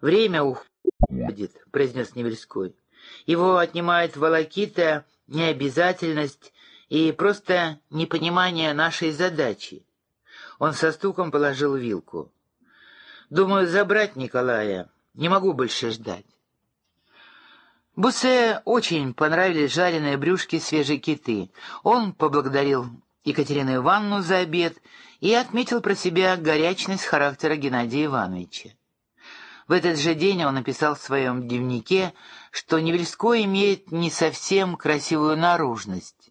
«Время уходит», — произнес Невельской. «Его отнимает волокита, необязательность и просто непонимание нашей задачи». Он со стуком положил вилку. «Думаю, забрать Николая. Не могу больше ждать». Бусе очень понравились жареные брюшки свежей киты. Он поблагодарил Екатерину Ивановну за обед и отметил про себя горячность характера Геннадия Ивановича. В этот же день он написал в своем дневнике, что Невельской имеет не совсем красивую наружность.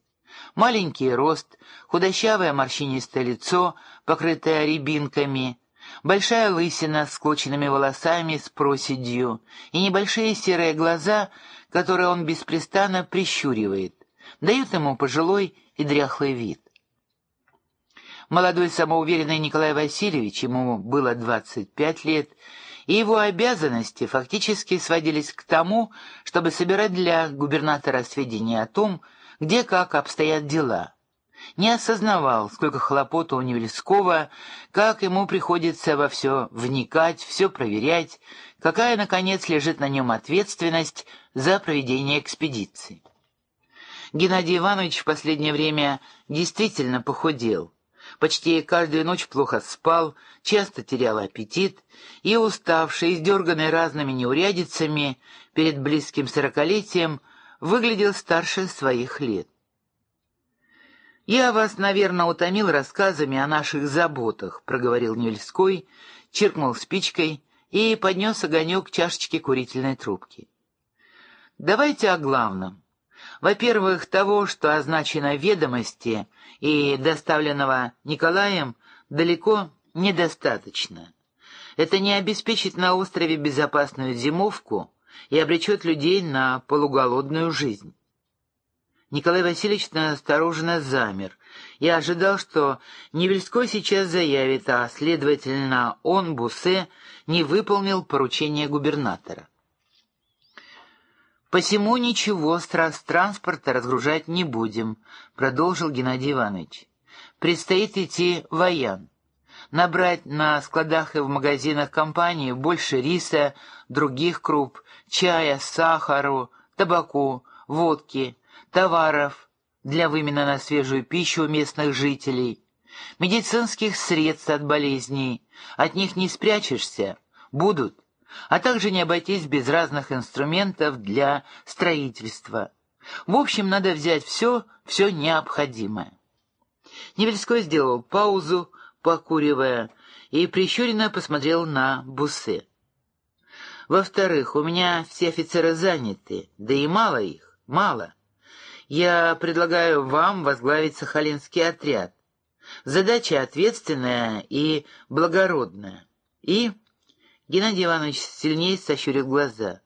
Маленький рост, худощавое морщинистое лицо, покрытое рябинками, большая лысина с склоченными волосами с проседью и небольшие серые глаза, которые он беспрестанно прищуривает, дают ему пожилой и дряхлый вид. Молодой самоуверенный Николай Васильевич, ему было 25 лет, и его обязанности фактически сводились к тому, чтобы собирать для губернатора сведения о том, где как обстоят дела. Не осознавал, сколько хлопота у Невельского, как ему приходится во все вникать, все проверять, какая, наконец, лежит на нем ответственность за проведение экспедиции. Геннадий Иванович в последнее время действительно похудел. Почти каждую ночь плохо спал, часто терял аппетит и, уставший, издерганный разными неурядицами перед близким сорокалетием, выглядел старше своих лет. «Я вас, наверное, утомил рассказами о наших заботах», — проговорил Нельской, чиркнул спичкой и поднес огонек чашечке курительной трубки. «Давайте о главном. Во-первых, того, что означено ведомости и доставленного Николаем, далеко недостаточно. Это не обеспечит на острове безопасную зимовку и обречет людей на полуголодную жизнь. Николай Васильевич настороженно замер. Я ожидал, что Невельской сейчас заявит, а, следовательно, он, Бусе, не выполнил поручение губернатора. «Посему ничего с транспорта разгружать не будем», — продолжил Геннадий Иванович. «Предстоит идти в Аян. Набрать на складах и в магазинах компании больше риса, других круп, чая, сахару, табаку, водки, товаров для вымена на свежую пищу местных жителей, медицинских средств от болезней. От них не спрячешься, будут а также не обойтись без разных инструментов для строительства. В общем, надо взять все, все необходимое. Невельской сделал паузу, покуривая, и прищуренно посмотрел на Бусе. Во-вторых, у меня все офицеры заняты, да и мало их, мало. Я предлагаю вам возглавить Сахалинский отряд. Задача ответственная и благородная. И Геннадий Иванович сильнее сощурил глаза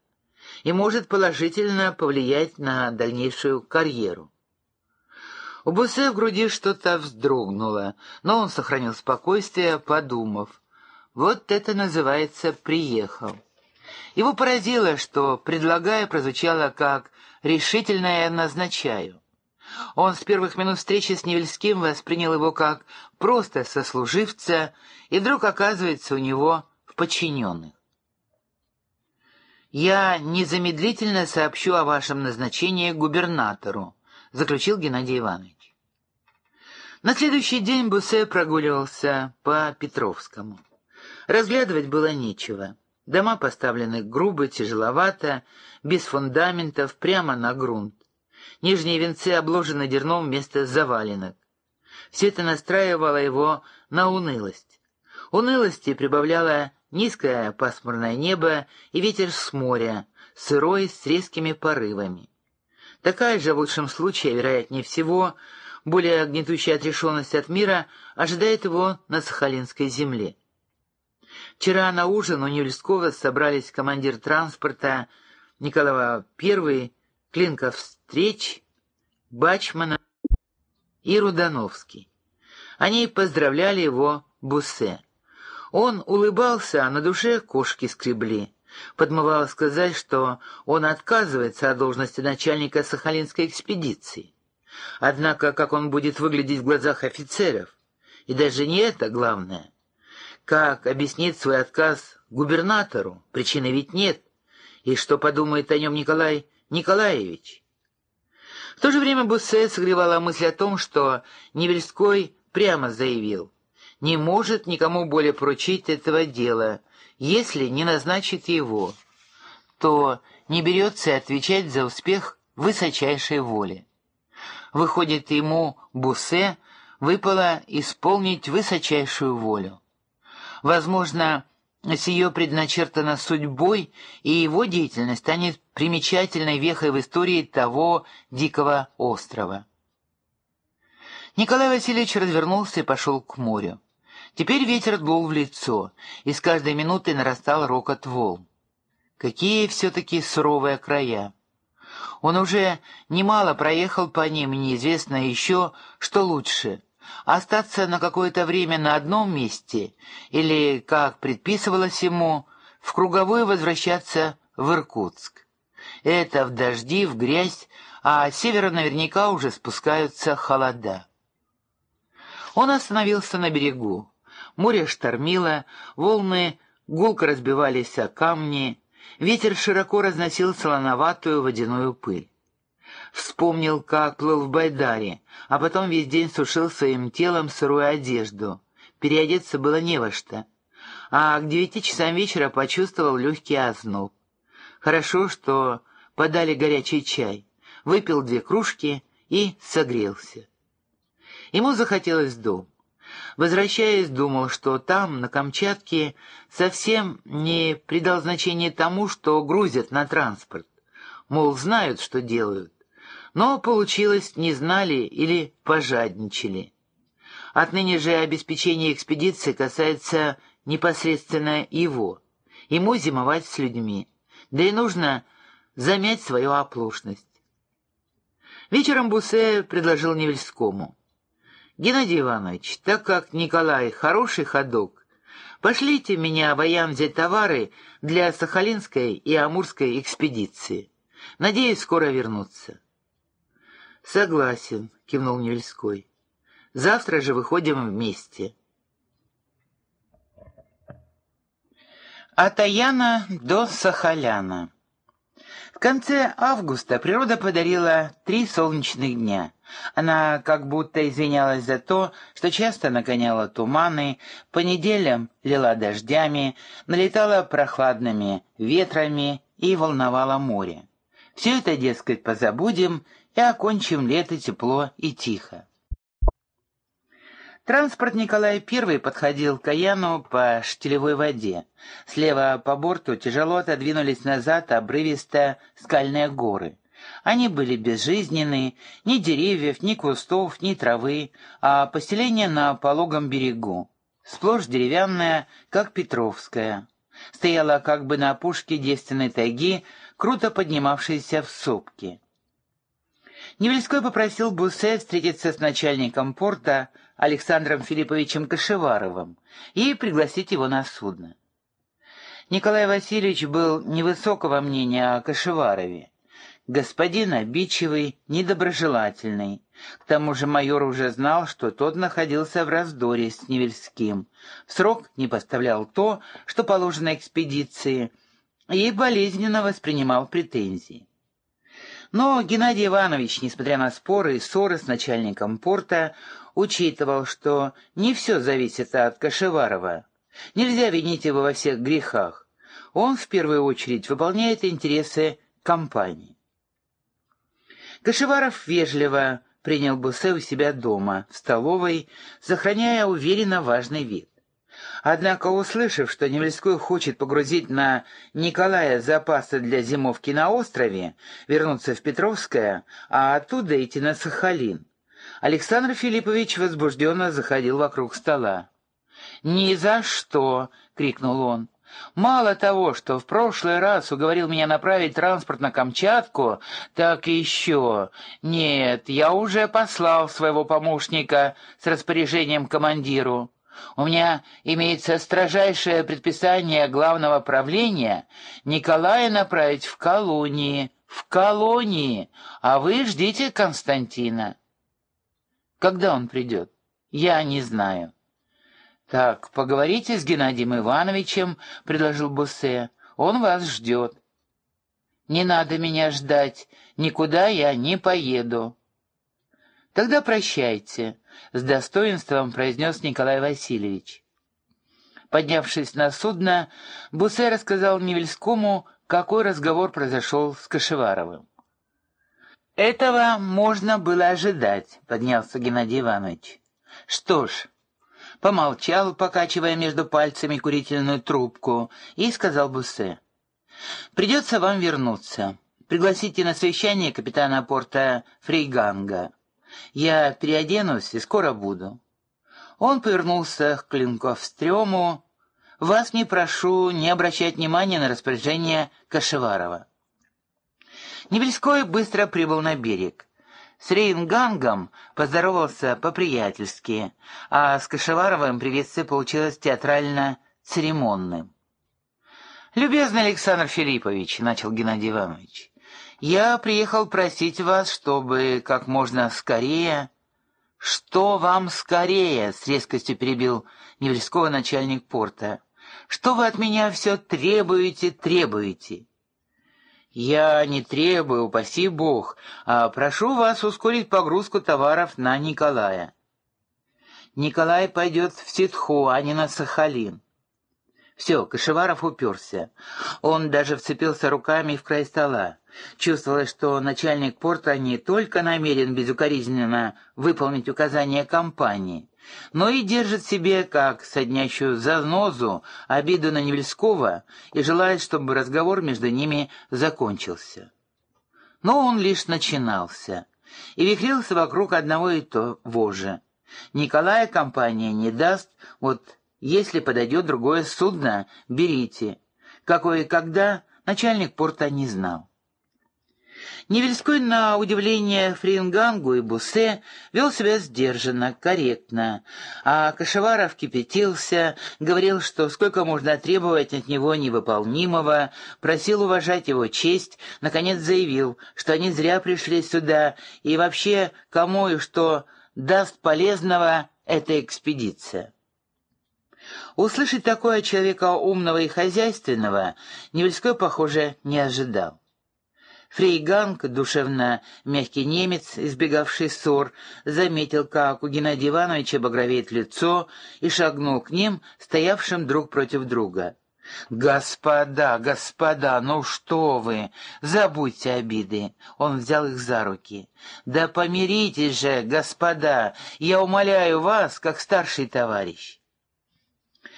и может положительно повлиять на дальнейшую карьеру. У Бусе в груди что-то вздрогнуло, но он сохранил спокойствие, подумав. Вот это называется «приехал». Его поразило, что, предлагая, прозвучало как «решительное назначаю». Он с первых минут встречи с Невельским воспринял его как просто сослуживца, и вдруг оказывается у него подчиненных. «Я незамедлительно сообщу о вашем назначении губернатору», — заключил Геннадий Иванович. На следующий день Бусе прогуливался по Петровскому. Разглядывать было нечего. Дома поставлены грубо, тяжеловато, без фундаментов, прямо на грунт. Нижние венцы обложены дерном вместо заваленок. Все это настраивало его на унылость. Унылости прибавляла низкое пасмурное небо и ветер с моря, сырой, с резкими порывами. Такая же, в лучшем случае, вероятнее всего, более гнетущая отрешенность от мира ожидает его на Сахалинской земле. Вчера на ужин у Невельского собрались командир транспорта Николаева I, Клинков встреч, Бачмана и Рудановский. Они поздравляли его Буссе. Он улыбался, а на душе кошки скребли. Подмывало сказать, что он отказывается от должности начальника Сахалинской экспедиции. Однако, как он будет выглядеть в глазах офицеров? И даже не это главное. Как объяснить свой отказ губернатору? Причины ведь нет. И что подумает о нем Николай Николаевич? В то же время Буссе согревала мысль о том, что Невельской прямо заявил, не может никому более поручить этого дела, если не назначит его, то не берется отвечать за успех высочайшей воли. Выходит, ему, Буссе, выпало исполнить высочайшую волю. Возможно, с ее предначертана судьбой, и его деятельность станет примечательной вехой в истории того дикого острова. Николай Васильевич развернулся и пошел к морю. Теперь ветер дул в лицо, и с каждой минутой нарастал рокот волн. Какие все-таки суровые края! Он уже немало проехал по ним, неизвестно еще, что лучше — остаться на какое-то время на одном месте или, как предписывалось ему, в круговую возвращаться в Иркутск. Это в дожди, в грязь, а с севера наверняка уже спускаются холода. Он остановился на берегу. Море штормило, волны гулко разбивались о камни, ветер широко разносил солоноватую водяную пыль. Вспомнил, как плыл в Байдаре, а потом весь день сушил своим телом сырую одежду. Переодеться было не во что. А к девяти часам вечера почувствовал легкий озноб. Хорошо, что подали горячий чай. Выпил две кружки и согрелся. Ему захотелось дом. Возвращаясь, думал, что там, на Камчатке, совсем не придал значения тому, что грузят на транспорт. Мол, знают, что делают. Но получилось, не знали или пожадничали. Отныне же обеспечение экспедиции касается непосредственно его. Ему зимовать с людьми. Да и нужно замять свою оплошность. Вечером Бусе предложил Невельскому. «Геннадий Иванович, так как Николай хороший ходок, пошлите меня в взять товары для Сахалинской и Амурской экспедиции. Надеюсь скоро вернуться». «Согласен», — кивнул Невельской. «Завтра же выходим вместе». От Аяна до Сахаляна. В конце августа природа подарила три солнечных дня. Она как будто извинялась за то, что часто нагоняла туманы, по неделям лила дождями, налетала прохладными ветрами и волновала море. Все это, дескать, позабудем и окончим лето тепло и тихо. Транспорт Николая I подходил к Каяну по штилевой воде. Слева по борту тяжело отодвинулись назад обрывисто скальные горы. Они были безжизненные, ни деревьев, ни кустов, ни травы, а поселение на пологом берегу. Сплошь деревянное, как Петровская. Стояла как бы на опушке девственной тайги, круто поднимавшейся в сопки. Невельской попросил Бусе встретиться с начальником порта Александром Филипповичем Кашеваровым и пригласить его на судно. Николай Васильевич был невысокого мнения о Кашеварове. Господин обидчивый, недоброжелательный. К тому же майор уже знал, что тот находился в раздоре с Невельским. В срок не поставлял то, что положено экспедиции, и болезненно воспринимал претензии. Но Геннадий Иванович, несмотря на споры и ссоры с начальником порта, учитывал, что не все зависит от Кашеварова. Нельзя винить его во всех грехах. Он в первую очередь выполняет интересы компании. Кашеваров вежливо принял Бусе у себя дома, в столовой, сохраняя уверенно важный вид. Однако, услышав, что Невельской хочет погрузить на Николая запасы для зимовки на острове, вернуться в Петровское, а оттуда идти на Сахалин, Александр Филиппович возбужденно заходил вокруг стола. «Ни за что!» — крикнул он. «Мало того, что в прошлый раз уговорил меня направить транспорт на Камчатку, так и еще... Нет, я уже послал своего помощника с распоряжением командиру. У меня имеется строжайшее предписание главного правления Николая направить в колонии, в колонии, а вы ждите Константина. Когда он придет? Я не знаю. «Так, поговорите с Геннадием Ивановичем», — предложил Буссе. «Он вас ждет». «Не надо меня ждать, никуда я не поеду». «Тогда прощайте», — с достоинством произнес Николай Васильевич. Поднявшись на судно, Буссе рассказал Невельскому, какой разговор произошел с Кашеваровым. «Этого можно было ожидать», — поднялся Геннадий Иванович. «Что ж, помолчал, покачивая между пальцами курительную трубку, и сказал Буссе. «Придется вам вернуться. Пригласите на совещание капитана порта Фрейганга. Я переоденусь и скоро буду». Он повернулся к Клинковстрёму. «Вас не прошу не обращать внимания на распоряжение Кашеварова». Невельской быстро прибыл на берег. С Рейнгангом поздоровался по-приятельски, а с Кашеваровым приветствие получилось театрально-церемонным. «Любезный Александр Филиппович», — начал Геннадий Иванович, — «я приехал просить вас, чтобы как можно скорее...» «Что вам скорее?» — с резкостью перебил Невельского начальник порта. «Что вы от меня все требуете, требуете?» «Я не требую, упаси Бог, а прошу вас ускорить погрузку товаров на Николая». «Николай пойдет в Ситху, а не на Сахалин». Все, Кашеваров уперся. Он даже вцепился руками в край стола. Чувствовалось, что начальник порта не только намерен безукоризненно выполнить указания компании, но и держит себе, как соднящую зазнозу, обиду на Невельского и желает, чтобы разговор между ними закончился. Но он лишь начинался и вихрился вокруг одного и того же. Николая компания не даст, вот если подойдет другое судно, берите. Какое и когда, начальник порта не знал. Невельской, на удивление Фрингангу и Бусе, вел себя сдержанно, корректно, а Кашеваров кипятился, говорил, что сколько можно требовать от него невыполнимого, просил уважать его честь, наконец заявил, что они зря пришли сюда, и вообще кому и что даст полезного эта экспедиция. Услышать такое человека умного и хозяйственного Невельской, похоже, не ожидал. Фрейганг, душевно мягкий немец, избегавший ссор, заметил, как у Геннадия Ивановича багровеет лицо, и шагнул к ним, стоявшим друг против друга. «Господа, господа, ну что вы! Забудьте обиды!» Он взял их за руки. «Да помиритесь же, господа! Я умоляю вас, как старший товарищ!»